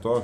Tô.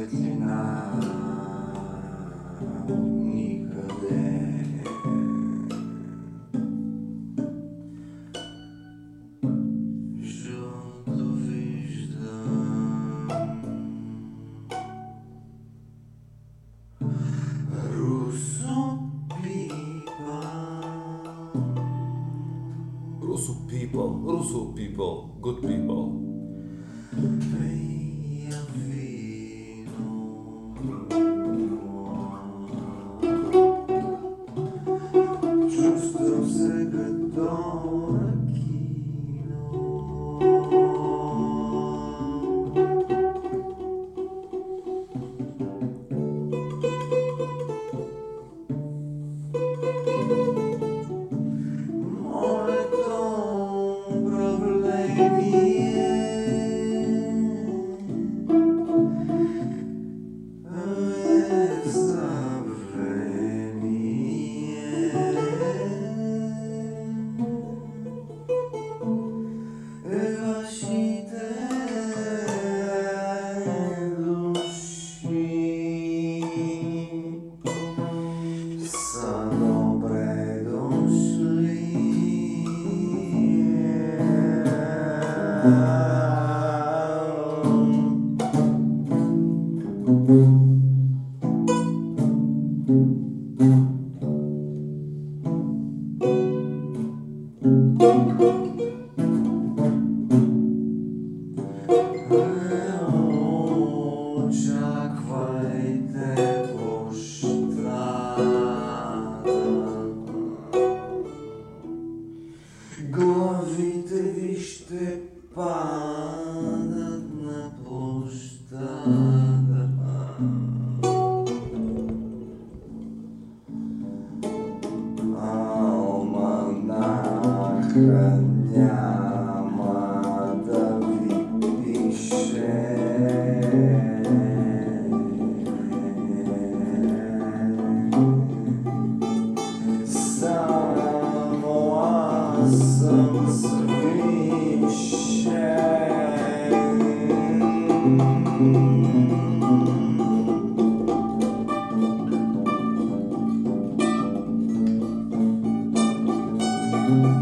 Светлина. Russo people, Rusu people, good people. Главите ви ще падат на площада. Алманаха няма. yeah.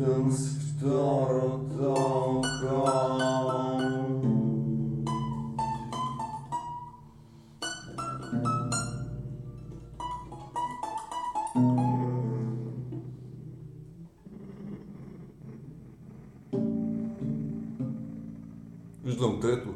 Виждам с второто око. Виждам трето.